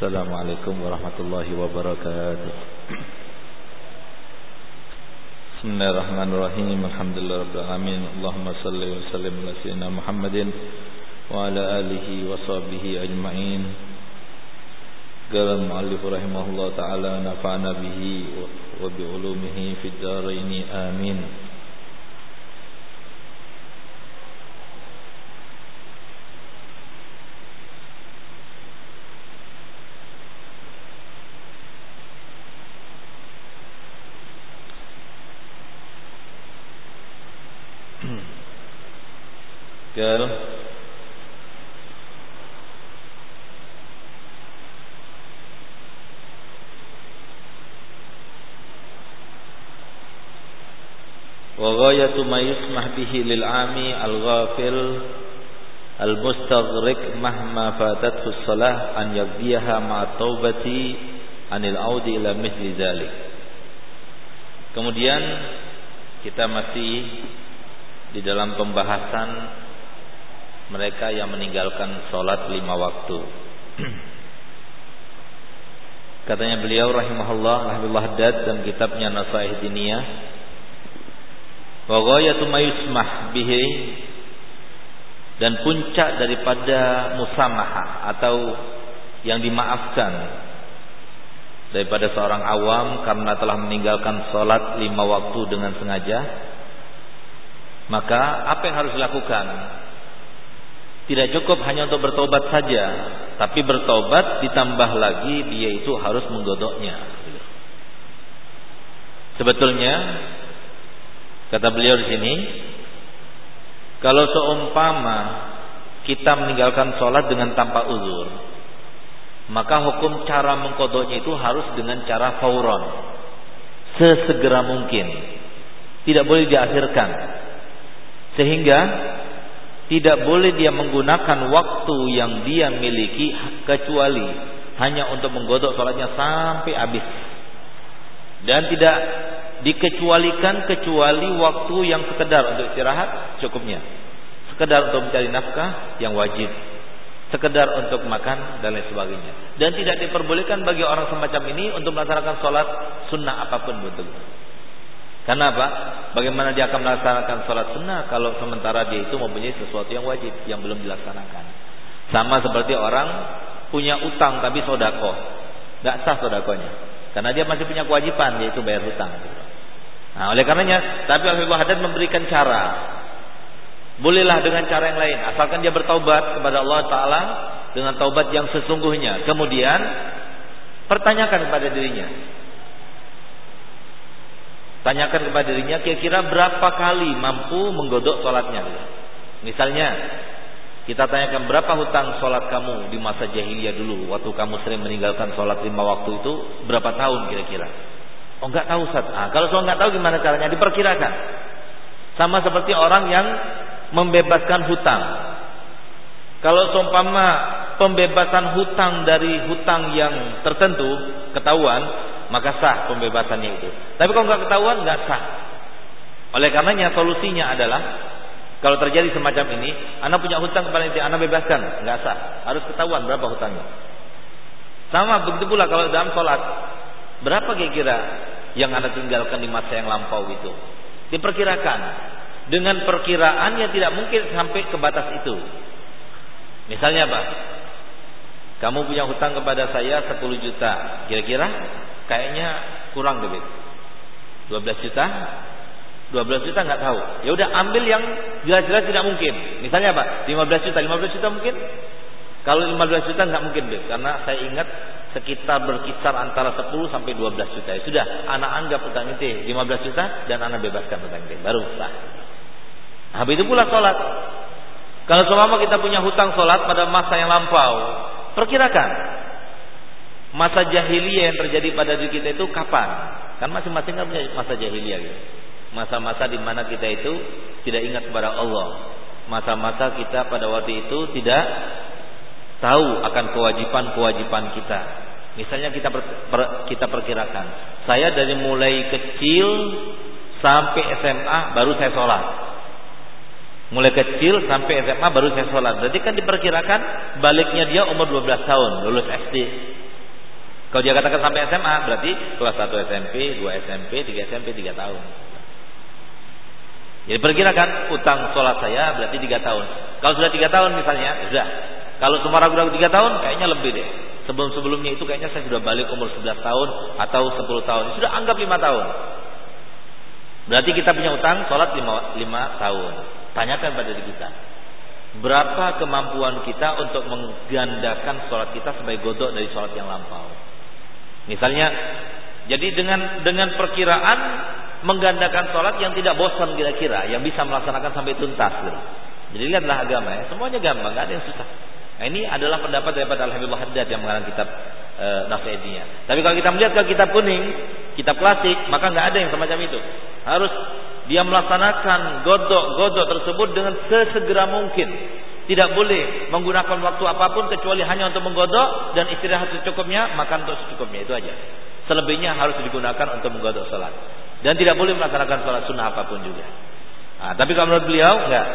السلام عليكم ورحمة الله وبركاته. بسم الله الرحمن الرحيم. الحمد لله رب العالمين. اللهم صل وسلم على سيدنا محمد وعلى آله وصحبه أجمعين. قال المؤلف رحمه الله تعالى نفعنا به وبعلومه في الدارين. آمين. Bihi lil ami al ghafil al mustaghriq mahma fatathu salah an yaqdiyaha ma taubati anil audi ila mithli. Kemudian kita masih di dalam pembahasan mereka yang meninggalkan sholat lima waktu. Katanya beliau rahimahullah rahimahullah haddad dan kitabnya Nasaih Diniyah wa ghayatu bihi dan puncak daripada musamaha atau yang dimaafkan daripada seorang awam karena telah meninggalkan sholat lima waktu dengan sengaja maka apa yang harus dilakukan tidak cukup hanya untuk bertobat saja, tapi bertobat ditambah lagi dia itu harus menggodoknya. Sebetulnya kata beliau di sini, kalau seumpama kita meninggalkan sholat dengan tanpa uzur, maka hukum cara mengkodoknya itu harus dengan cara fauron, sesegera mungkin, tidak boleh diakhirkan, sehingga tidak boleh dia menggunakan waktu yang dia miliki kecuali hanya untuk menggodok sholatnya sampai habis. Dan tidak dikecualikan kecuali waktu yang sekedar untuk istirahat cukupnya sekedar untuk mencari nafkah yang wajib sekedar untuk makan dan lain sebagainya dan tidak diperbolehkan bagi orang semacam ini untuk melaksanakan sholat sunnah apa pun bentuknya karena apa? Bagaimana dia akan melaksanakan sholat sunnah kalau sementara dia itu mempunyai sesuatu yang wajib yang belum dilaksanakan. Sama seperti orang punya utang tapi sodako, nggak sah sodakonya, karena dia masih punya kewajiban yaitu bayar hutang. Nah, oleh karenanya, tapi Al-Habib Haddad memberikan cara. Bolehlah dengan cara yang lain, asalkan dia bertaubat kepada Allah Taala dengan taubat yang sesungguhnya. Kemudian pertanyakan kepada dirinya, Tanyakan kepada dirinya kira-kira berapa kali mampu menggodok sholatnya. Misalnya kita tanyakan berapa hutang sholat kamu di masa jahiliyah dulu waktu kamu sering meninggalkan sholat lima waktu itu berapa tahun kira-kira? Oh nggak tahu Ustaz. Ah, kalau soal nggak tahu gimana caranya? Diperkirakan. Sama seperti orang yang membebaskan hutang. Kalau seumpama pembebasan hutang dari hutang yang tertentu ketahuan, maka sah pembebasannya itu. Tapi kalau nggak ketahuan nggak sah. Oleh karenanya solusinya adalah kalau terjadi semacam ini, anak punya hutang kepada itu, anak bebaskan, nggak sah. Harus ketahuan berapa hutangnya. Sama begitu pula kalau dalam sholat, berapa kira-kira yang anak tinggalkan di masa yang lampau itu? Diperkirakan dengan perkiraan yang tidak mungkin sampai ke batas itu. Misalnya apa? Kamu punya hutang kepada saya 10 juta. Kira-kira kayaknya kurang debit. 12 juta 12 juta nggak tahu. Ya udah ambil yang jelas-jelas tidak mungkin. Misalnya apa? 15 juta, 15 juta mungkin? Kalau 15 juta nggak mungkin, Beb. Karena saya ingat sekitar berkisar antara 10 sampai 12 juta. Ya sudah, anak anggap utang itu 15 juta dan anak bebaskan utang itu. Baru sah. Habis itu pula sholat. Kalau selama kita punya hutang sholat pada masa yang lampau, perkirakan masa jahiliyah yang terjadi pada diri kita itu kapan? Kan masing-masing kan punya masa jahiliyah gitu. Masa-masa di mana kita itu tidak ingat kepada Allah. Masa-masa kita pada waktu itu tidak tahu akan kewajiban-kewajiban kita. Misalnya kita per, per, kita perkirakan, saya dari mulai kecil sampai SMA baru saya sholat. Mulai kecil sampai SMA baru saya sholat. Berarti kan diperkirakan baliknya dia umur 12 tahun, lulus SD. Kalau dia katakan sampai SMA berarti kelas 1 SMP, 2 SMP, 3 SMP, 3 tahun. Jadi perkirakan utang sholat saya berarti 3 tahun. Kalau sudah 3 tahun misalnya, ya sudah. Kalau cuma ragu-ragu 3 tahun, kayaknya lebih deh. Sebelum-sebelumnya itu kayaknya saya sudah balik umur 11 tahun atau 10 tahun. Sudah anggap 5 tahun. Berarti kita punya utang sholat 5, 5 tahun. Tanyakan pada diri kita. Berapa kemampuan kita untuk menggandakan sholat kita sebagai godok dari sholat yang lampau. Misalnya, jadi dengan dengan perkiraan menggandakan sholat yang tidak bosan kira-kira, yang bisa melaksanakan sampai tuntas. Gitu. Jadi lihatlah agama ya, semuanya gampang, nggak ada yang susah. Nah, ini adalah pendapat daripada Al-Habibullah Haddad yang mengarang kitab e, Nasihatnya. Tapi kalau kita melihat ke kitab kuning, kitab klasik, maka nggak ada yang semacam itu. Harus dia melaksanakan godok-godok tersebut dengan sesegera mungkin. Tidak boleh menggunakan waktu apa pun kecuali hanya untuk menggodok dan istirahat secukupnya, makan untuk secukupnya itu aja. Selebihnya harus digunakan untuk menggodok sholat. Dan tidak boleh melaksanakan sholat sunnah apa pun juga. Nah, tapi kalau menurut beliau enggak.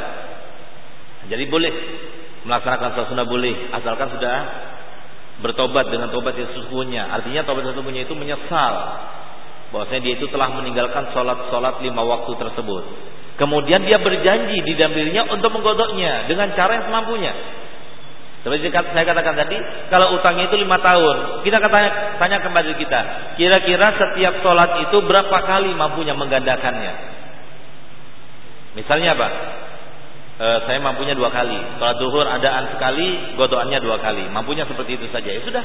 Jadi boleh melaksanakan sholat sunnah boleh asalkan sudah bertobat dengan tobat yang sesungguhnya. Artinya tobat yang sesungguhnya itu menyesal bahwasanya dia itu telah meninggalkan sholat-sholat lima waktu tersebut. Kemudian dia berjanji di dalam dirinya untuk menggodoknya dengan cara yang semampunya. Seperti saya katakan tadi, kalau utangnya itu lima tahun, kita katanya tanya kembali kita, kira-kira setiap sholat itu berapa kali mampunya menggandakannya? Misalnya apa? E, saya mampunya dua kali, sholat duhur adaan sekali, godoannya dua kali, mampunya seperti itu saja. Ya sudah.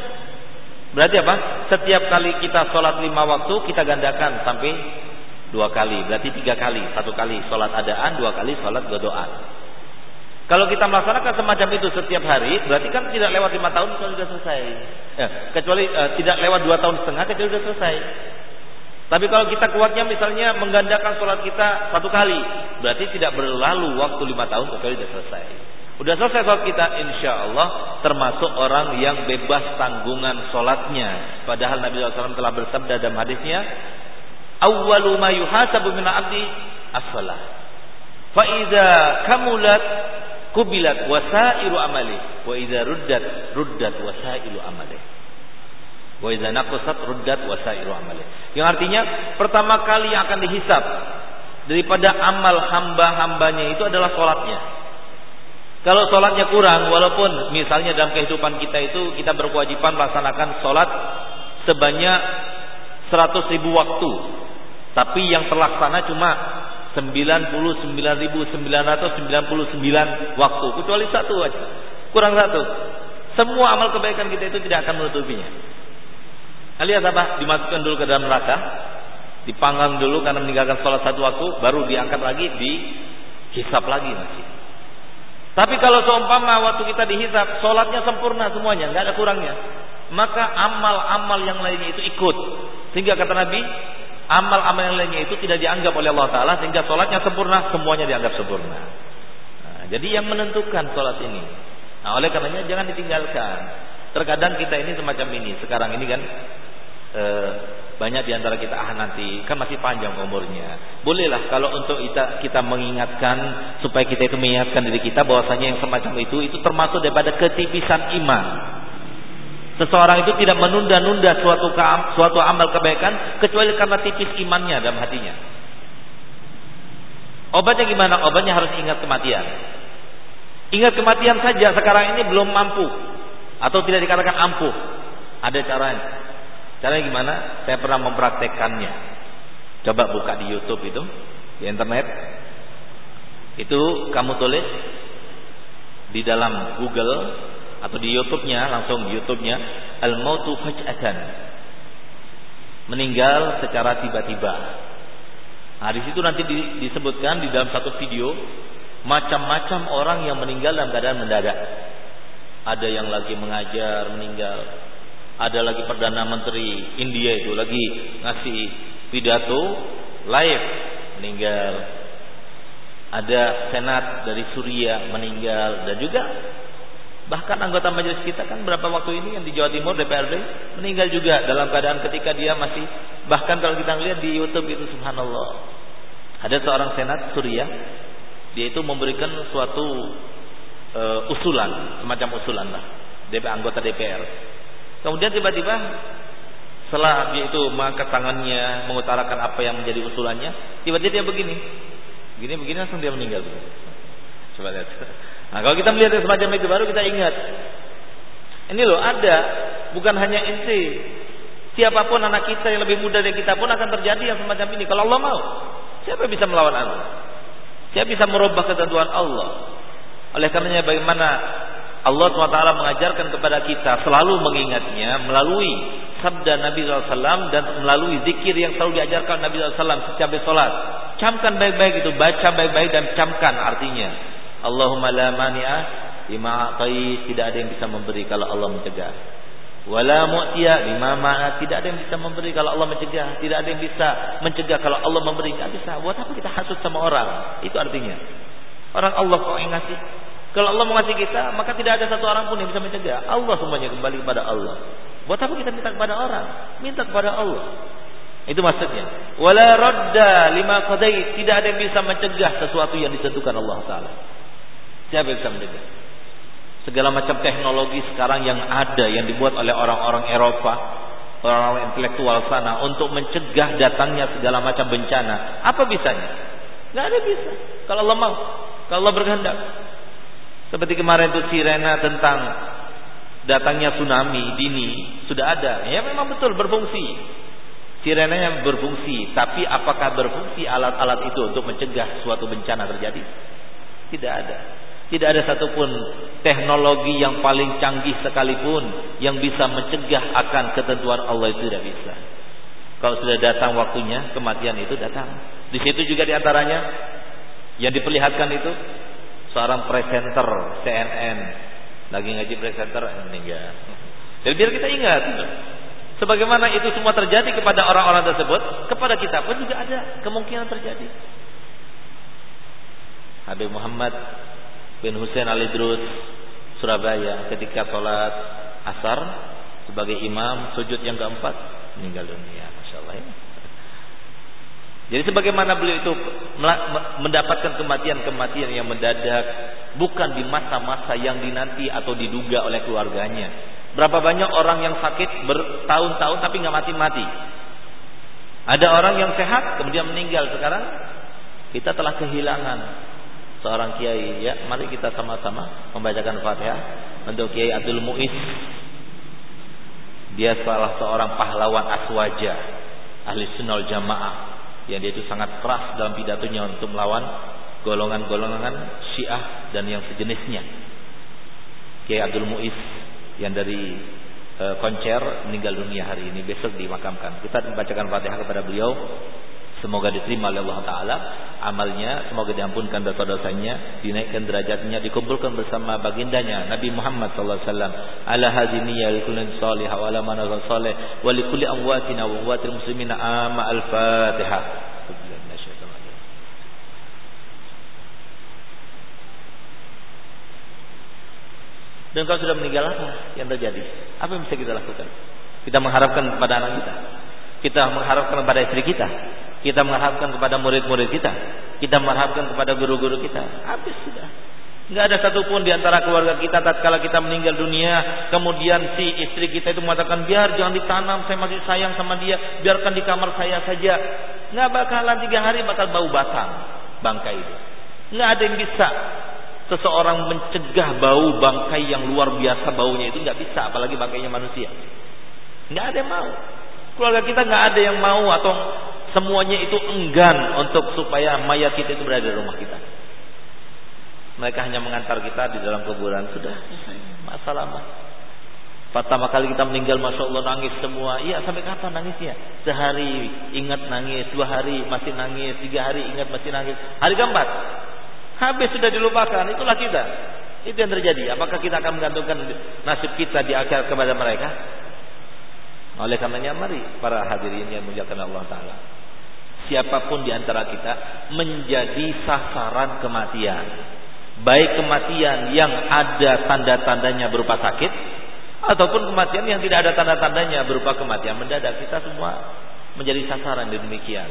Berarti apa? Setiap kali kita sholat lima waktu kita gandakan sampai dua kali, berarti tiga kali, satu kali sholat adaan, dua kali sholat godoan. Kalau kita melaksanakan semacam itu setiap hari, berarti kan tidak lewat lima tahun sudah selesai. Ya, kecuali uh, tidak lewat dua tahun setengah, kecuali sudah selesai. Tapi kalau kita kuatnya misalnya menggandakan sholat kita satu kali, berarti tidak berlalu waktu lima tahun kecuali sudah selesai. Sudah selesai sholat kita, insya Allah termasuk orang yang bebas tanggungan sholatnya. Padahal Nabi SAW telah bersabda dalam hadisnya, Awwalu ma yuhasabu min abdi as-salah. Fa idza kamulat kubilat wasairu amali wa idza ruddat ruddat wasairu amali wa idza naqasat yang artinya pertama kali yang akan dihisap daripada amal hamba-hambanya itu adalah sholatnya. Kalau sholatnya kurang walaupun misalnya dalam kehidupan kita itu kita berkewajiban melaksanakan sholat sebanyak 100 ribu waktu. Tapi yang terlaksana cuma 99.999 waktu. Kecuali satu aja. Kurang satu. Semua amal kebaikan kita itu tidak akan menutupinya lihat apa dimasukkan dulu ke dalam neraka dipanggang dulu karena meninggalkan sholat satu waktu baru diangkat lagi dihisap lagi masih tapi kalau seumpama waktu kita dihisap sholatnya sempurna semuanya nggak ada kurangnya maka amal-amal yang lainnya itu ikut sehingga kata Nabi amal-amal yang lainnya itu tidak dianggap oleh Allah Taala sehingga sholatnya sempurna semuanya dianggap sempurna. Nah, jadi yang menentukan sholat ini. Nah, oleh karenanya jangan ditinggalkan. Terkadang kita ini semacam ini. Sekarang ini kan e, banyak di antara kita ah nanti kan masih panjang umurnya. Bolehlah kalau untuk kita kita mengingatkan supaya kita itu mengingatkan diri kita bahwasanya yang semacam itu itu termasuk daripada ketipisan iman. Seseorang itu tidak menunda-nunda suatu suatu amal kebaikan kecuali karena tipis imannya dalam hatinya. Obatnya gimana? Obatnya harus ingat kematian. Ingat kematian saja sekarang ini belum mampu atau tidak dikatakan ampuh. Ada caranya. Caranya gimana? Saya pernah mempraktekannya. Coba buka di YouTube itu, di internet. Itu kamu tulis di dalam Google atau di YouTube-nya langsung YouTube-nya al mautu faj'atan meninggal secara tiba-tiba. Nah, di situ nanti disebutkan di dalam satu video macam-macam orang yang meninggal dalam keadaan mendadak. Ada yang lagi mengajar meninggal, ada lagi perdana menteri India itu lagi ngasih pidato live meninggal. Ada senat dari Suriah meninggal dan juga Bahkan anggota majelis kita kan berapa waktu ini yang di Jawa Timur DPRD meninggal juga dalam keadaan ketika dia masih bahkan kalau kita lihat di YouTube itu subhanallah. Ada seorang senat Suriah dia itu memberikan suatu uh, usulan, semacam usulan lah. DP anggota DPR. Kemudian tiba-tiba Setelah dia itu mengangkat tangannya, mengutarakan apa yang menjadi usulannya, tiba-tiba dia begini. Begini begini langsung dia meninggal. Coba lihat. Nah, kalau kita melihat semacam itu baru kita ingat. Ini loh ada, bukan hanya inti. Siapa pun anak kita yang lebih muda dari kita pun akan terjadi yang semacam ini. Kalau Allah mau, siapa bisa melawan Allah? Siapa bisa merubah ketentuan Allah? Oleh karenanya bagaimana Allah SWT mengajarkan kepada kita selalu mengingatnya melalui sabda Nabi SAW dan melalui zikir yang selalu diajarkan Nabi SAW setiap sholat. Camkan baik-baik itu, baca baik-baik dan camkan artinya. Allahumma la mani'a lima tidak ada yang bisa memberi kalau Allah mencegah. Wala mu'tiya lima ma'a tidak ada yang bisa memberi kalau Allah mencegah, tidak ada yang bisa mencegah kalau Allah memberi, enggak bisa. Buat apa kita hasut sama orang? Itu artinya. Orang Allah kok yang ngasih. Kalau Allah mengasih kita, maka tidak ada satu orang pun yang bisa mencegah. Allah semuanya kembali kepada Allah. Buat apa kita minta kepada orang? Minta kepada Allah. Itu maksudnya. Wala radda lima qadai, tidak ada yang bisa mencegah sesuatu yang ditentukan Allah taala. Siapa yang bisa mencegah? Segala macam teknologi sekarang yang ada yang dibuat oleh orang-orang Eropa, orang-orang intelektual sana untuk mencegah datangnya segala macam bencana. Apa bisanya? Gak ada bisa. Kalau mau, kalau Allah berkehendak. Seperti kemarin itu sirena tentang datangnya tsunami dini sudah ada. Ya memang betul berfungsi. Sirenanya berfungsi, tapi apakah berfungsi alat-alat itu untuk mencegah suatu bencana terjadi? Tidak ada. Tidak ada satupun teknologi yang paling canggih sekalipun yang bisa mencegah akan ketentuan Allah itu tidak bisa. Kalau sudah datang waktunya, kematian itu datang. Di situ juga di antaranya yang diperlihatkan itu seorang presenter CNN lagi ngaji presenter meninggal. Jadi biar kita ingat sebagaimana itu semua terjadi kepada orang-orang tersebut, kepada kita pun juga ada kemungkinan terjadi. Habib Muhammad bin Hussein Al Idrus Surabaya ketika sholat asar sebagai imam sujud yang keempat meninggal dunia. Masya Allah ya. Jadi sebagaimana beliau itu mendapatkan kematian-kematian yang mendadak bukan di masa-masa yang dinanti atau diduga oleh keluarganya. Berapa banyak orang yang sakit bertahun-tahun tapi nggak mati-mati. Ada orang yang sehat kemudian meninggal sekarang kita telah kehilangan seorang kiai ya mari kita sama-sama membacakan Fatihah untuk Kiai Abdul Muiz dia salah seorang pahlawan aswaja ahli sunnah jamaah yang dia itu sangat keras dalam pidatonya untuk melawan golongan-golongan Syiah dan yang sejenisnya. Kiai Abdul Muiz yang dari e, koncer meninggal dunia hari ini besok dimakamkan. Kita membacakan Fatihah kepada beliau Semoga diterima oleh Allah Ta'ala amalnya. Semoga diampunkan dosa-dosanya. Dinaikkan derajatnya. Dikumpulkan bersama bagindanya. Nabi Muhammad SAW. Ala hadiniya likulin salih. Wa ala manazal salih. Wa likuli amwatina wa amwatil muslimina. Ama al-Fatihah. Dan kalau sudah meninggal apa yang terjadi? Apa yang bisa kita lakukan? Kita mengharapkan kepada anak kita. Kita mengharapkan kepada istri kita. Kita mengharapkan kepada murid-murid kita. Kita mengharapkan kepada guru-guru kita. Habis sudah. Enggak ada satupun di antara keluarga kita tatkala kita meninggal dunia, kemudian si istri kita itu mengatakan, "Biar jangan ditanam, saya masih sayang sama dia, biarkan di kamar saya saja." Enggak bakalan tiga hari bakal bau batang bangkai itu. Enggak ada yang bisa seseorang mencegah bau bangkai yang luar biasa baunya itu enggak bisa, apalagi bangkainya manusia. Enggak ada yang mau. Keluarga kita enggak ada yang mau atau Semuanya itu enggan untuk supaya mayat kita itu berada di rumah kita. Mereka hanya mengantar kita di dalam kuburan. Sudah selesai. Masalah mah. Pertama kali kita meninggal, masya Allah nangis semua. Iya, sampai kapan nangisnya? Sehari ingat nangis, dua hari masih nangis, tiga hari ingat masih nangis. Hari keempat, habis sudah dilupakan. Itulah kita. Itu yang terjadi. Apakah kita akan menggantungkan nasib kita di akhir kepada mereka? Oleh karenanya mari para hadirin yang muliakan Allah Taala siapa pun di antara kita menjadi sasaran kematian. Baik kematian yang ada tanda-tandanya berupa sakit ataupun kematian yang tidak ada tanda-tandanya berupa kematian mendadak. Kita semua menjadi sasaran di demikian.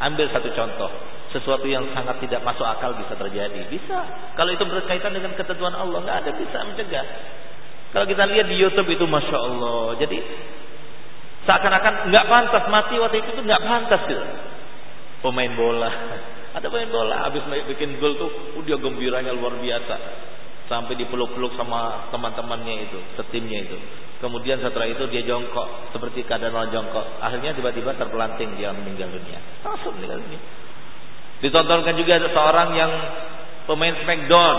Ambil satu contoh, sesuatu yang sangat tidak masuk akal bisa terjadi. Bisa. Kalau itu berkaitan dengan ketentuan Allah, nggak ada bisa mencegah. Kalau kita lihat di YouTube itu, masya Allah. Jadi Seakan-akan nggak pantas mati waktu itu nggak pantas gitu. Pemain bola, ada pemain bola habis bikin gol tuh, uh, dia gembiranya luar biasa sampai dipeluk-peluk sama teman-temannya itu, setimnya itu. Kemudian setelah itu dia jongkok seperti keadaan orang jongkok. Akhirnya tiba-tiba terpelanting dia meninggal dunia. Langsung meninggal dunia. Ditontonkan juga ada seorang yang pemain Smackdown.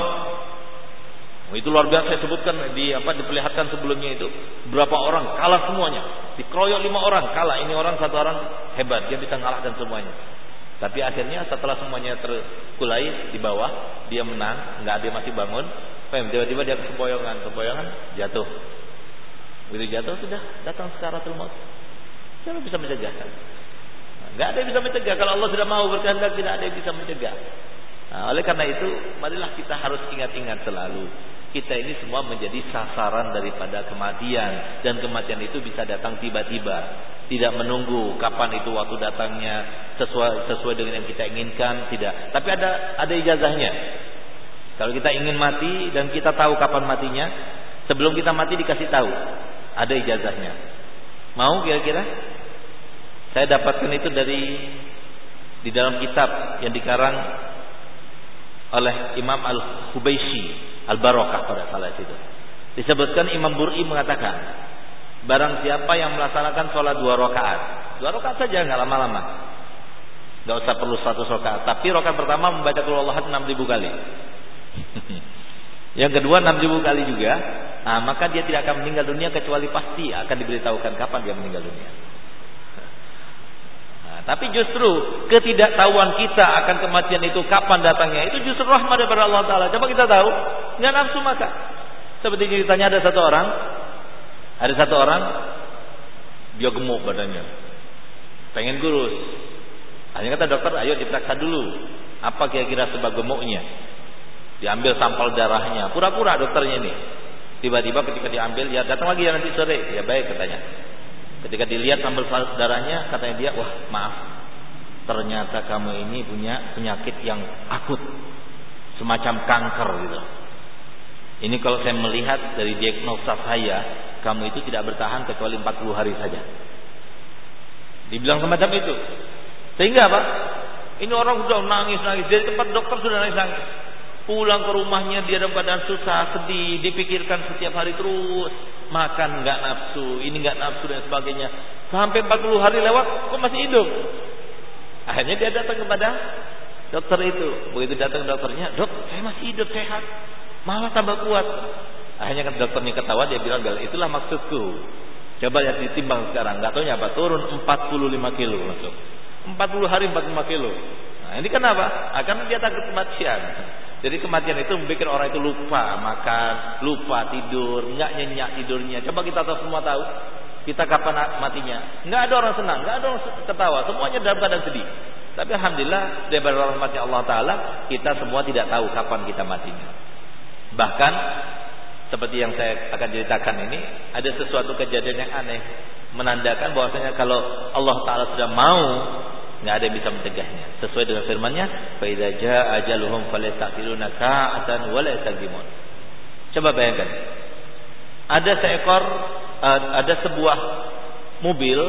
Oh, itu luar biasa saya sebutkan di apa diperlihatkan sebelumnya itu berapa orang kalah semuanya. Dikeroyok lima orang kalah. Ini orang satu orang hebat dia bisa mengalahkan semuanya. Tapi akhirnya setelah semuanya terkulai di bawah, dia menang, nggak ada masih bangun, tiba-tiba dia kesempoyongan, kesempoyongan jatuh. Begitu jatuh sudah datang sekaratul maut. Siapa bisa mencegah? Enggak ada yang bisa mencegah. Kalau Allah sudah mau berkehendak tidak ada yang bisa mencegah. Nah, oleh karena itu, marilah kita harus ingat-ingat selalu. Kita ini semua menjadi sasaran daripada kematian dan kematian itu bisa datang tiba-tiba, tidak menunggu kapan itu waktu datangnya sesuai sesuai dengan yang kita inginkan, tidak. Tapi ada ada ijazahnya. Kalau kita ingin mati dan kita tahu kapan matinya, sebelum kita mati dikasih tahu. Ada ijazahnya. Mau kira-kira? Saya dapatkan itu dari di dalam kitab yang dikarang oleh Imam Al-Hubaisi Al-Barokah pada salah itu. Disebutkan Imam Bur'i mengatakan, barang siapa yang melaksanakan sholat dua rakaat, dua rakaat saja nggak lama-lama, nggak usah perlu satu rakaat. Tapi rakaat pertama membaca Allah enam ribu kali. Yang kedua enam ribu kali juga, nah, maka dia tidak akan meninggal dunia kecuali pasti akan diberitahukan kapan dia meninggal dunia. Tapi justru ketidaktahuan kita akan kematian itu kapan datangnya itu justru rahmat daripada Allah Taala. Coba kita tahu, nggak nafsu maka. Seperti ceritanya ada satu orang, ada satu orang dia gemuk badannya, pengen kurus. Hanya kata dokter, ayo diperiksa dulu. Apa kira-kira sebab gemuknya? Diambil sampel darahnya. Pura-pura dokternya ini. Tiba-tiba ketika diambil, ya datang lagi ya nanti sore. Ya baik katanya. Ketika dilihat sampel darahnya, katanya dia, wah maaf. Ternyata kamu ini punya penyakit yang akut. Semacam kanker gitu. Ini kalau saya melihat dari diagnosa saya, kamu itu tidak bertahan kecuali 40 hari saja. Dibilang semacam itu. Sehingga apa? Ini orang sudah nangis-nangis. Dari tempat dokter sudah nangis-nangis. Pulang ke rumahnya dia dalam keadaan susah, sedih, dipikirkan setiap hari terus. Makan nggak nafsu, ini nggak nafsu dan sebagainya. Sampai 40 hari lewat, kok masih hidup? Akhirnya dia datang kepada dokter itu. Begitu datang dokternya, dok, saya masih hidup sehat, malah tambah kuat. Akhirnya kan dokternya ketawa, dia bilang, itulah maksudku. Coba lihat ditimbang sekarang, nggak tahu apa, turun 45 kilo langsung. 40 hari 45 kilo. Nah, ini kenapa? Akan dia takut kematian. Jadi kematian itu membuat orang itu lupa makan, lupa tidur, nggak nyenyak tidurnya. Coba kita tahu semua tahu, kita kapan matinya? Nggak ada orang senang, nggak ada orang ketawa, semuanya dalam keadaan sedih. Tapi alhamdulillah dari rahmatnya Allah Taala kita semua tidak tahu kapan kita matinya. Bahkan seperti yang saya akan ceritakan ini ada sesuatu kejadian yang aneh menandakan bahwasanya kalau Allah Taala sudah mau nggak ada yang bisa mencegahnya. Sesuai dengan firman-Nya, "Fa idza jaa ajaluhum falyastaqiluna sa'atan wa la yastaqdimun." Coba bayangkan. Ada seekor uh, ada sebuah mobil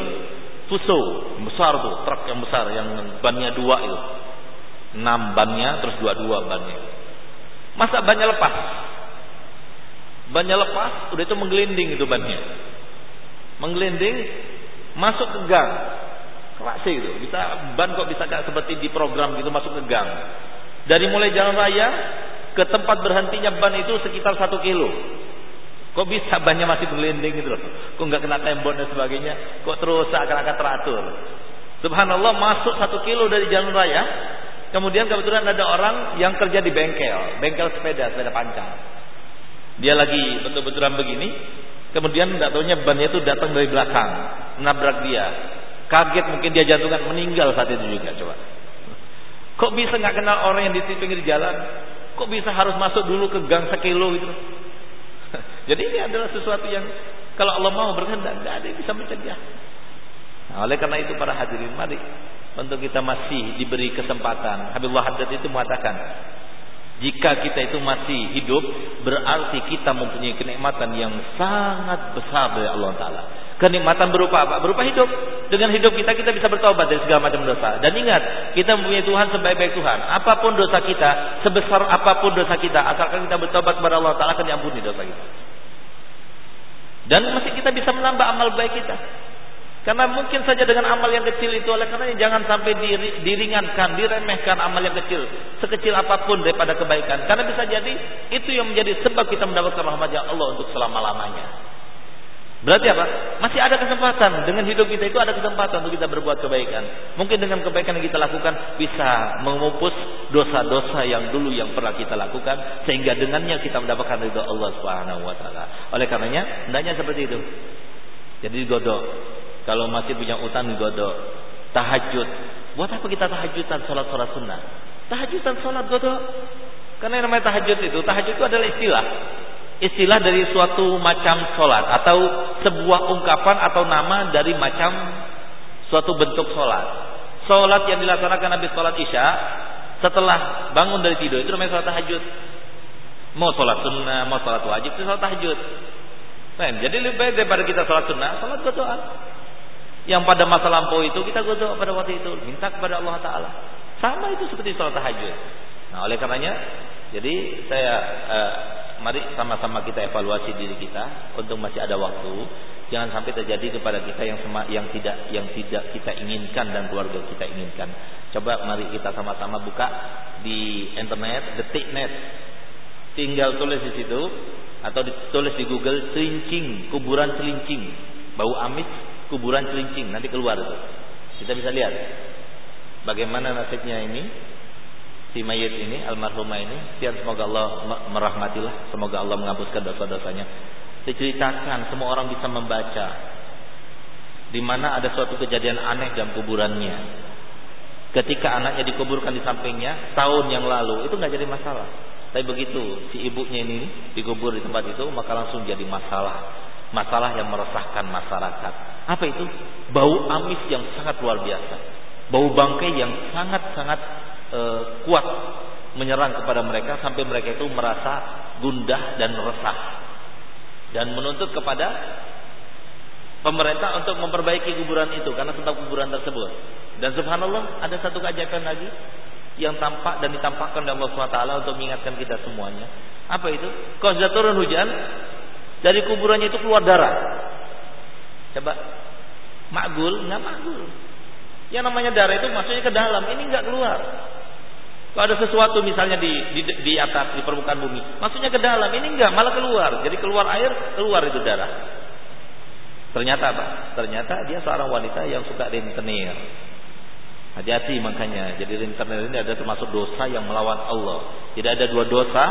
Fuso besar tuh, truk yang besar yang bannya dua itu. Enam bannya terus dua-dua bannya. Masa bannya lepas? Bannya lepas, udah itu menggelinding itu bannya. Menggelinding masuk ke gang Kerasi gitu. Bisa ban kok bisa kayak seperti di program gitu masuk ke gang. Dari mulai jalan raya ke tempat berhentinya ban itu sekitar satu kilo. Kok bisa bannya masih berlinding gitu loh. Kok nggak kena tembok dan sebagainya. Kok terus akan-akan teratur. Subhanallah masuk satu kilo dari jalan raya. Kemudian kebetulan ada orang yang kerja di bengkel. Bengkel sepeda, sepeda pancang. Dia lagi betul-betulan begini. Kemudian tidak tahunya bannya itu datang dari belakang. Nabrak dia. Kaget mungkin dia jantungan meninggal saat itu juga coba. Kok bisa nggak kenal orang yang di pinggir jalan? Kok bisa harus masuk dulu ke gang sekilo gitu? Jadi ini adalah sesuatu yang kalau Allah mau berkehendak nggak ada yang bisa mencegah. Nah, oleh karena itu para hadirin mari untuk kita masih diberi kesempatan. Habibullah Haddad itu mengatakan jika kita itu masih hidup berarti kita mempunyai kenikmatan yang sangat besar dari Allah Taala. Kenikmatan berupa apa? Berupa hidup. Dengan hidup kita kita bisa bertobat dari segala macam dosa. Dan ingat, kita mempunyai Tuhan sebaik-baik Tuhan. Apa pun dosa kita, sebesar apa pun dosa kita, asalkan kita bertobat kepada Allah Taala akan diampuni dosa kita. Dan masih kita bisa menambah amal baik kita. Karena mungkin saja dengan amal yang kecil itu oleh karena jangan sampai diringankan, diremehkan amal yang kecil, sekecil apa pun daripada kebaikan. Karena bisa jadi itu yang menjadi sebab kita mendapatkan rahmatnya Allah untuk selama-lamanya. Berarti apa? Masih ada kesempatan dengan hidup kita itu ada kesempatan untuk kita berbuat kebaikan. Mungkin dengan kebaikan yang kita lakukan bisa memupus dosa-dosa yang dulu yang pernah kita lakukan sehingga dengannya kita mendapatkan ridho Allah Subhanahu wa taala. Oleh karenanya hendaknya seperti itu. Jadi godok. Kalau masih punya utang godok. Tahajud. Buat apa kita tahajudan salat-salat sunnah? Tahajudan salat godok. Karena yang namanya tahajud itu, tahajud itu adalah istilah istilah dari suatu macam sholat atau sebuah ungkapan atau nama dari macam suatu bentuk sholat. Sholat yang dilaksanakan Nabi sholat isya setelah bangun dari tidur itu namanya sholat tahajud. Mau sholat sunnah, mau sholat wajib itu sholat tahajud. Nah, jadi lebih baik daripada kita sholat sunnah, sholat berdoa. Yang pada masa lampau itu kita berdoa pada waktu itu, minta kepada Allah Taala. Sama itu seperti sholat tahajud. Nah, oleh karenanya, jadi saya uh, mari sama-sama kita evaluasi diri kita untuk masih ada waktu. Jangan sampai terjadi kepada kita yang sema, yang tidak yang tidak kita inginkan dan keluarga kita inginkan. Coba mari kita sama-sama buka di internet detiknet. Tinggal tulis di situ atau ditulis di Google celincing, kuburan celincing. Bau amis kuburan celincing, nanti keluar itu. Kita bisa lihat bagaimana nasibnya ini si mayit ini almarhumah ini biar semoga Allah merahmatilah semoga Allah menghapuskan dosa-dosanya. Diceritakan semua orang bisa membaca. Di mana ada suatu kejadian aneh dalam kuburannya. Ketika anaknya dikuburkan di sampingnya tahun yang lalu itu nggak jadi masalah. Tapi begitu si ibunya ini dikubur di tempat itu maka langsung jadi masalah. Masalah yang meresahkan masyarakat. Apa itu? Bau amis yang sangat luar biasa. Bau bangkai yang sangat-sangat e, kuat menyerang kepada mereka sampai mereka itu merasa gundah dan resah dan menuntut kepada pemerintah untuk memperbaiki kuburan itu karena sebab kuburan tersebut. Dan subhanallah ada satu keajaiban lagi yang tampak dan ditampakkan oleh Allah SWT untuk mengingatkan kita semuanya. Apa itu? Kalau sudah turun hujan, dari kuburannya itu keluar darah. Coba makgul, nggak makgul. Yang namanya darah itu maksudnya ke dalam, ini nggak keluar. Kalau ada sesuatu misalnya di, di di atas di permukaan bumi, maksudnya ke dalam. Ini enggak, malah keluar. Jadi keluar air, keluar itu darah. Ternyata apa? Ternyata dia seorang wanita yang suka rentenir. Hati-hati makanya. Jadi rentenir ini ada termasuk dosa yang melawan Allah. Tidak ada dua dosa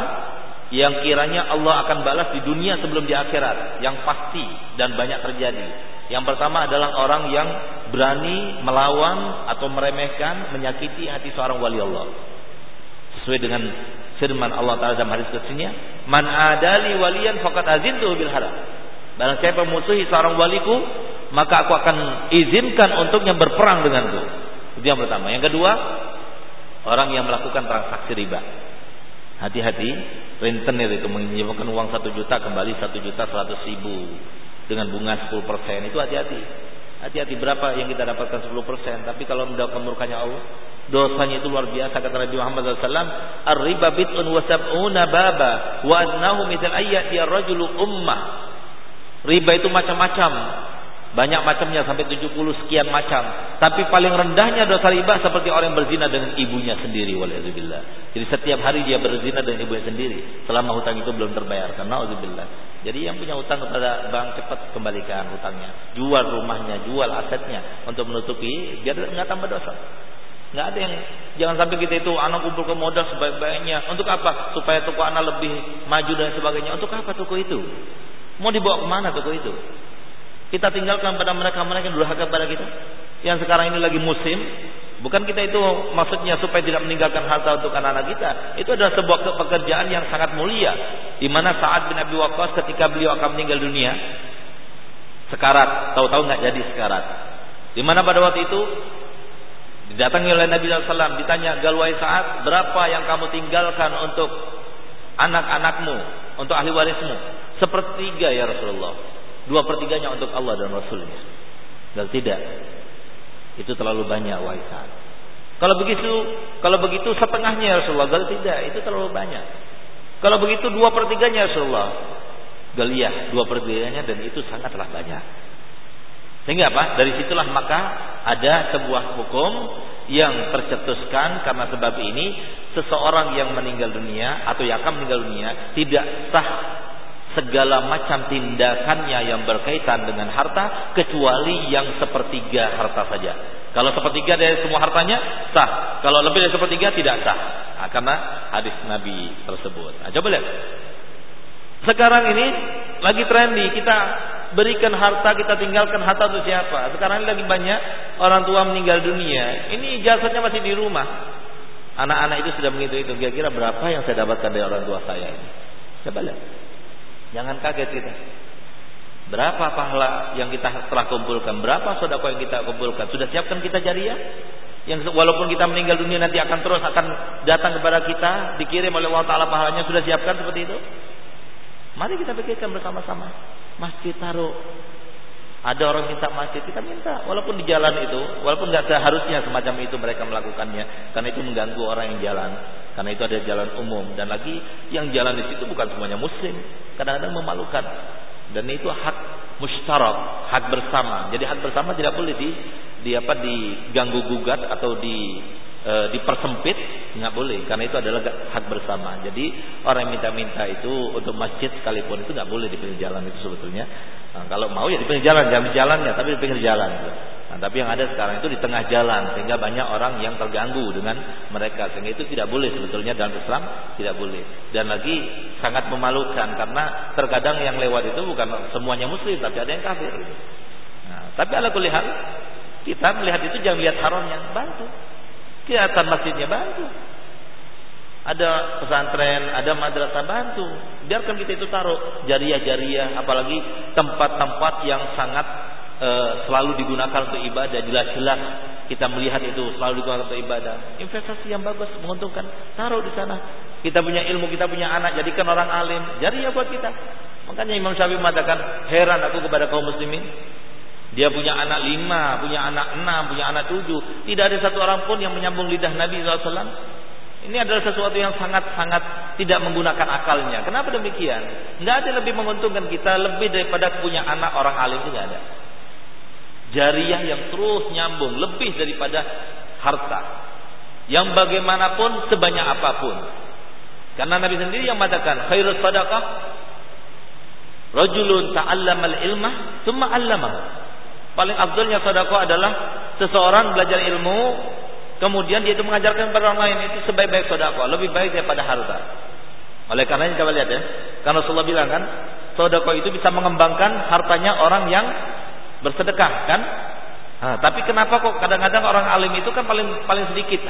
yang kiranya Allah akan balas di dunia sebelum di akhirat. Yang pasti dan banyak terjadi. Yang pertama adalah orang yang berani melawan atau meremehkan, menyakiti hati seorang wali Allah sesuai dengan firman Allah Taala dalam hadis kutsinya man adali waliyan faqad azintu bil haram barang siapa memusuhi seorang waliku maka aku akan izinkan untuknya berperang denganku. Itu yang pertama. Yang kedua orang yang melakukan transaksi riba. Hati-hati rentenir itu menyimpan uang satu juta kembali satu juta seratus ribu. Dengan bunga 10 persen. Itu hati-hati. Hati-hati berapa yang kita dapatkan 10 persen. Tapi kalau mendapatkan murkanya Allah dosanya itu luar biasa kata Nabi Muhammad SAW ar-riba bit'un wa sab'una baba wa annahu mithal ayat ya rajulu ummah. Riba itu macam-macam. Banyak macamnya sampai 70 sekian macam. Tapi paling rendahnya dosa riba seperti orang yang berzina dengan ibunya sendiri walaikumsalam jadi setiap hari dia berzina dengan ibunya sendiri. Selama hutang itu belum terbayarkan nauzubillah jadi yang punya hutang kepada bank cepat kembalikan hutangnya. Jual rumahnya jual asetnya untuk menutupi biar nggak tambah dosa Nggak ada yang jangan sampai kita itu anak kumpul ke modal sebaik-baiknya. Untuk apa? Supaya toko anak lebih maju dan sebagainya. Untuk apa toko itu? Mau dibawa ke mana toko itu? Kita tinggalkan pada mereka-mereka yang durhaka pada kita. Yang sekarang ini lagi musim. Bukan kita itu maksudnya supaya tidak meninggalkan harta untuk anak-anak kita. Itu adalah sebuah pekerjaan yang sangat mulia. Di mana saat bin Abi Waqqas ketika beliau akan meninggal dunia, sekarat, tahu-tahu nggak jadi sekarat. Di mana pada waktu itu Didatangi oleh Nabi SAW ditanya Galwai saat berapa yang kamu tinggalkan untuk anak-anakmu, untuk ahli warismu? Sepertiga ya Rasulullah. Dua pertiganya untuk Allah dan Rasulnya. Dan tidak. Itu terlalu banyak wahai Kalau begitu, kalau begitu setengahnya Rasulullah. Gal tidak, itu terlalu banyak. Kalau begitu dua pertiganya Rasulullah. Galiyah dua pertiganya dan itu sangatlah banyak. Sehingga apa? Dari situlah maka ada sebuah hukum yang tercetuskan karena sebab ini seseorang yang meninggal dunia atau yang akan meninggal dunia tidak sah segala macam tindakannya yang berkaitan dengan harta kecuali yang sepertiga harta saja. Kalau sepertiga dari semua hartanya sah. Kalau lebih dari sepertiga tidak sah. Nah, karena hadis Nabi tersebut. Nah, coba lihat. Sekarang ini lagi trendy kita berikan harta kita tinggalkan harta untuk siapa? Sekarang ini lagi banyak orang tua meninggal dunia. Ini jasanya masih di rumah. Anak-anak itu sudah menghitung itu kira-kira berapa yang saya dapatkan dari orang tua saya ini. Coba lihat. Jangan kaget kita. Berapa pahala yang kita telah kumpulkan? Berapa sodako yang kita kumpulkan? Sudah siapkan kita jariah? Yang walaupun kita meninggal dunia nanti akan terus akan datang kepada kita, dikirim oleh Allah Taala pahalanya sudah siapkan seperti itu? Mari kita pikirkan bersama-sama. Masjid taruh. Ada orang minta masjid, kita minta. Walaupun di jalan itu, walaupun nggak seharusnya semacam itu mereka melakukannya, karena itu mengganggu orang yang jalan. Karena itu ada jalan umum dan lagi yang jalan di situ bukan semuanya muslim. Kadang-kadang memalukan. Dan itu hak mustarak, hak bersama. Jadi hak bersama tidak boleh di di apa diganggu gugat atau di e, dipersempit, nggak boleh karena itu adalah hak bersama. Jadi orang yang minta-minta itu untuk masjid sekalipun itu nggak boleh di pinggir jalan itu sebetulnya. Nah, kalau mau ya di pinggir jalan, jangan di jalannya, tapi di pinggir jalan. Nah, tapi yang ada sekarang itu di tengah jalan sehingga banyak orang yang terganggu dengan mereka sehingga itu tidak boleh sebetulnya dalam Islam tidak boleh dan lagi sangat memalukan karena terkadang yang lewat itu bukan semuanya muslim tapi ada yang kafir. Nah, tapi ala kulihat kita melihat itu jangan lihat haramnya bantu kelihatan masjidnya bantu. Ada pesantren, ada madrasah bantu. Biarkan kita itu taruh jariah-jariah, apalagi tempat-tempat yang sangat e, selalu digunakan untuk ibadah. Jelas-jelas kita melihat itu selalu digunakan untuk ibadah. Investasi yang bagus menguntungkan. Taruh di sana. Kita punya ilmu kita punya anak jadikan orang alim. Jadi ya buat kita. Makanya Imam Syafi'i mengatakan heran aku kepada kaum muslimin dia punya anak lima, punya anak enam, punya anak tujuh. Tidak ada satu orang pun yang menyambung lidah Nabi SAW. Ini adalah sesuatu yang sangat-sangat tidak menggunakan akalnya. Kenapa demikian? Tidak ada lebih menguntungkan kita lebih daripada punya anak orang alim itu ada jariah yang terus nyambung lebih daripada harta yang bagaimanapun sebanyak apa pun karena Nabi sendiri yang mengatakan khairus sadaqah rajulun ta'allama al-ilma thumma 'allama paling afdalnya sedekah adalah seseorang belajar ilmu kemudian dia itu mengajarkan kepada orang lain. Itu sebaik-baik sedekah lebih baik daripada harta. Oleh karena coba lihat ya. Karena Rasulullah bilang kan sedekah itu bisa mengembangkan hartanya orang yang bersedekah kan? Nah, tapi kenapa kok kadang-kadang orang alim itu kan paling paling sedikit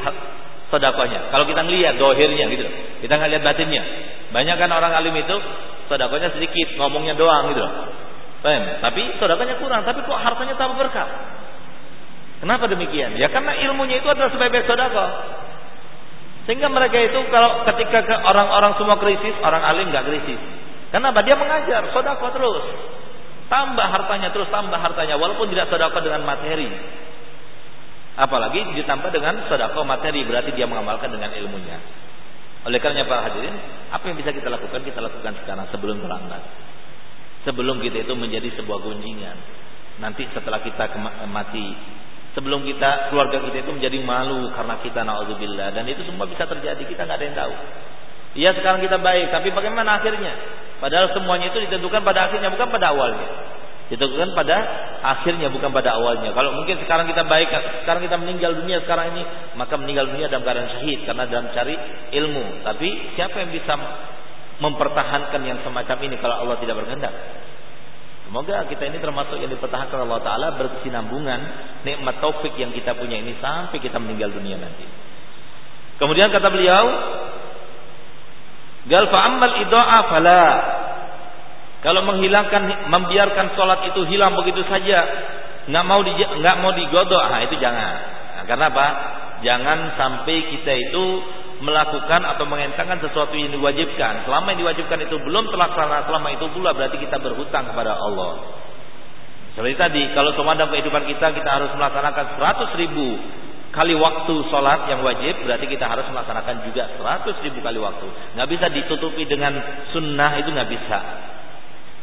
sodakonya kalau kita ngelihat dohirnya gitu. Kita nggak batinnya. Banyak kan orang alim itu sodakonya sedikit ngomongnya doang gitu Paham? tapi sodakonya kurang tapi kok hartanya tambah berkah kenapa demikian ya karena ilmunya itu adalah sebaik-baik sodako sehingga mereka itu kalau ketika orang-orang semua krisis orang alim nggak krisis kenapa dia mengajar sodako terus Tambah hartanya terus tambah hartanya walaupun tidak sedekah dengan materi. Apalagi ditambah dengan sedekah materi berarti dia mengamalkan dengan ilmunya. Oleh karena para hadirin, apa yang bisa kita lakukan? Kita lakukan sekarang sebelum terlambat. Sebelum kita itu menjadi sebuah gunjingan. Nanti setelah kita mati, sebelum kita keluarga kita itu menjadi malu karena kita naudzubillah dan itu semua bisa terjadi, kita nggak ada yang tahu. Iya sekarang kita baik, tapi bagaimana akhirnya? Padahal semuanya itu ditentukan pada akhirnya, bukan pada awalnya. Ditentukan pada akhirnya, bukan pada awalnya. Kalau mungkin sekarang kita baik, sekarang kita meninggal dunia sekarang ini, maka meninggal dunia dalam keadaan syahid karena dalam cari ilmu. Tapi siapa yang bisa mempertahankan yang semacam ini kalau Allah tidak berkehendak? Semoga kita ini termasuk yang dipertahankan Allah Taala berkesinambungan nikmat taufik yang kita punya ini sampai kita meninggal dunia nanti. Kemudian kata beliau, Gal fa'ammal idoa fala. Kalau menghilangkan, membiarkan sholat itu hilang begitu saja, nggak mau di, nggak mau digodok, nah itu jangan. Nah, karena apa? Jangan sampai kita itu melakukan atau mengentangkan sesuatu yang diwajibkan. Selama yang diwajibkan itu belum terlaksana, selama itu pula berarti kita berhutang kepada Allah. Seperti tadi, kalau semua dalam kehidupan kita kita harus melaksanakan 100 ribu kali waktu sholat yang wajib, berarti kita harus melaksanakan juga 100 ribu kali waktu. Nggak bisa ditutupi dengan sunnah itu nggak bisa.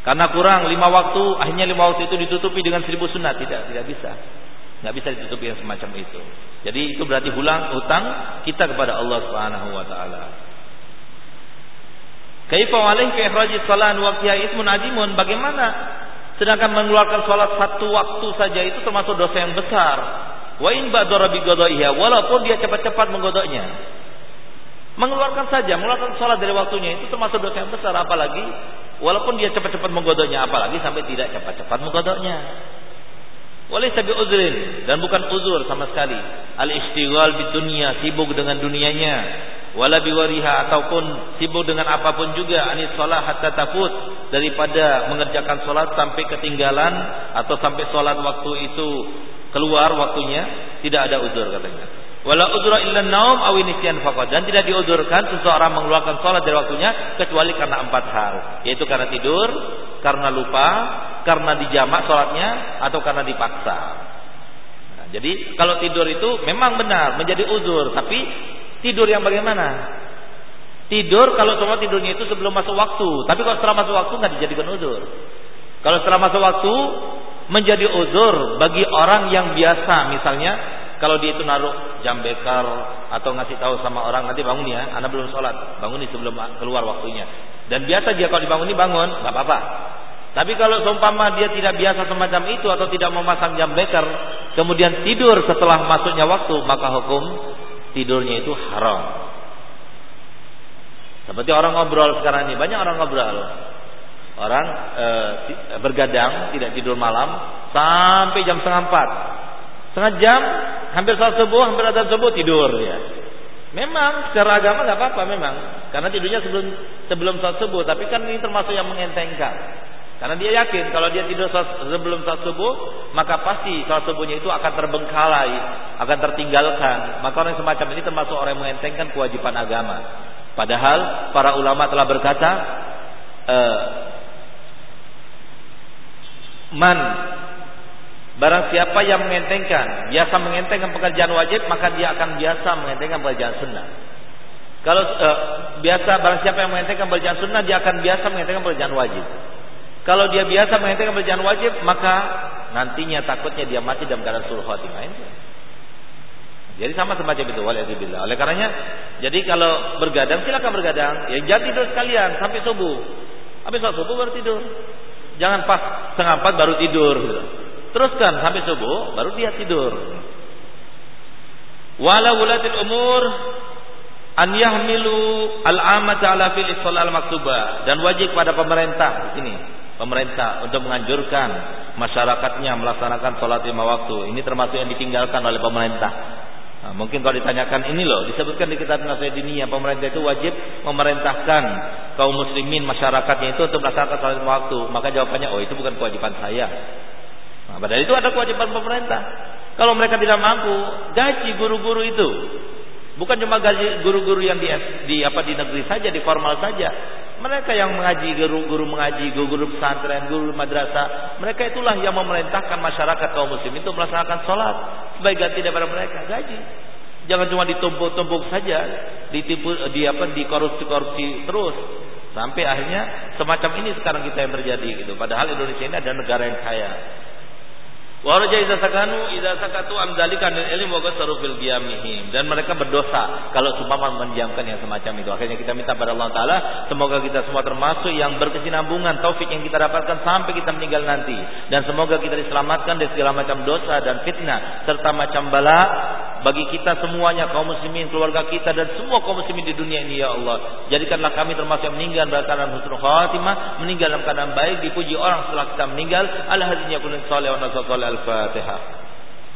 Karena kurang lima waktu, akhirnya lima waktu itu ditutupi dengan seribu sunnah tidak, tidak bisa. Nggak bisa ditutupi yang semacam itu. Jadi itu berarti hulang hutang kita kepada Allah Subhanahu Wa Taala. Kaifa alaih fi ikhrajis salat waqtiha ismun azimun? Bagaimana Sedangkan mengeluarkan sholat satu waktu saja itu termasuk dosa yang besar. Wa in ba'dara bi walaupun dia cepat-cepat menggodoknya. Mengeluarkan saja, mengeluarkan sholat dari waktunya itu termasuk dosa yang besar apalagi walaupun dia cepat-cepat menggodoknya apalagi sampai tidak cepat-cepat menggodoknya. Walai sabi uzrin. Dan bukan uzur sama sekali. Al istighal di dunia sibuk dengan dunianya. Wala biwariha ataupun sibuk dengan apa pun juga. Anis salat hatta tafut. Daripada mengerjakan salat sampai ketinggalan atau sampai salat waktu itu keluar waktunya tidak ada uzur katanya wala uzra illa naum aw nisyan faqad dan tidak diuzurkan seseorang mengeluarkan salat dari waktunya kecuali karena empat hal yaitu karena tidur karena lupa karena dijamak salatnya atau karena dipaksa nah, jadi kalau tidur itu memang benar menjadi uzur tapi Tidur yang bagaimana? Tidur kalau semua tidurnya itu sebelum masuk waktu. Tapi kalau setelah masuk waktu nggak dijadikan uzur. Kalau setelah masuk waktu menjadi uzur bagi orang yang biasa, misalnya kalau dia itu naruh jam bekar atau ngasih tahu sama orang nanti bangun ya, anak belum sholat, bangun nih sebelum keluar waktunya. Dan biasa dia kalau dibangun ini bangun, nggak apa-apa. Tapi kalau seumpama dia tidak biasa semacam itu atau tidak memasang jam beker, kemudian tidur setelah masuknya waktu, maka hukum tidurnya itu haram. Seperti orang ngobrol sekarang ini, banyak orang ngobrol. Orang e, bergadang, tidak tidur malam sampai jam setengah empat. Setengah jam, hampir saat subuh, hampir ada subuh tidur ya. Memang secara agama nggak apa-apa memang, karena tidurnya sebelum sebelum saat subuh. Tapi kan ini termasuk yang mengentengkan. Karena dia yakin kalau dia tidur sebelum saat subuh, maka pasti saat subuhnya itu akan terbengkalai, akan tertinggalkan. Maka orang semacam ini termasuk orang yang mengentengkan kewajiban agama. Padahal para ulama telah berkata, e, man barang siapa yang mengentengkan, biasa mengentengkan pekerjaan wajib, maka dia akan biasa mengentengkan pekerjaan sunnah. Kalau e, biasa barang siapa yang mengentengkan pekerjaan sunnah, dia akan biasa mengentengkan pekerjaan wajib. Kalau dia biasa menghentikan pekerjaan wajib, maka nantinya takutnya dia mati dalam keadaan suruh khatimah. Jadi sama semacam itu waliyadzubillah. Oleh karenanya, jadi kalau bergadang silakan bergadang. Ya jangan tidur sekalian sampai subuh. Habis subuh baru tidur. Jangan pas setengah empat baru tidur. Teruskan sampai subuh baru dia tidur. Wala wulatil umur an yahmilu al-amata ala fil al maktubah dan wajib pada pemerintah di sini pemerintah untuk menganjurkan masyarakatnya melaksanakan sholat lima waktu. Ini termasuk yang ditinggalkan oleh pemerintah. Nah, mungkin kalau ditanyakan ini loh, disebutkan di kitab nasihat dunia, pemerintah itu wajib memerintahkan kaum muslimin masyarakatnya itu untuk melaksanakan sholat lima waktu. Maka jawabannya, oh itu bukan kewajiban saya. Nah, padahal itu ada kewajiban pemerintah. Kalau mereka tidak mampu, gaji guru-guru itu. Bukan cuma gaji guru-guru yang di, di apa di negeri saja, di formal saja, mereka yang mengaji, guru-guru mengaji, guru-guru pesantren, guru madrasah, mereka itulah yang memerintahkan masyarakat kaum muslim itu melaksanakan sholat sebagai ganti daripada mereka gaji. Jangan cuma ditumpuk-tumpuk saja, ditipu, di apa, di korupsi-korupsi terus sampai akhirnya semacam ini sekarang kita yang terjadi gitu. Padahal Indonesia ini adalah negara yang kaya. Waraja idza sakanu idza sakatu amdalika lil ilmi wa qasaru fil dan mereka berdosa kalau seumpama mendiamkan yang semacam itu. Akhirnya kita minta pada Allah taala semoga kita semua termasuk yang berkesinambungan taufik yang kita dapatkan sampai kita meninggal nanti. Dan semoga kita diselamatkan dari segala macam dosa dan fitnah serta macam bala bagi kita semuanya kaum muslimin keluarga kita dan semua kaum muslimin di dunia ini ya Allah. Jadikanlah kami termasuk yang meninggal dalam keadaan husnul khatimah meninggal dalam keadaan baik dipuji orang setelah kita meninggal. Ala hadinya kullin salih wa nasallallahu al-fatihah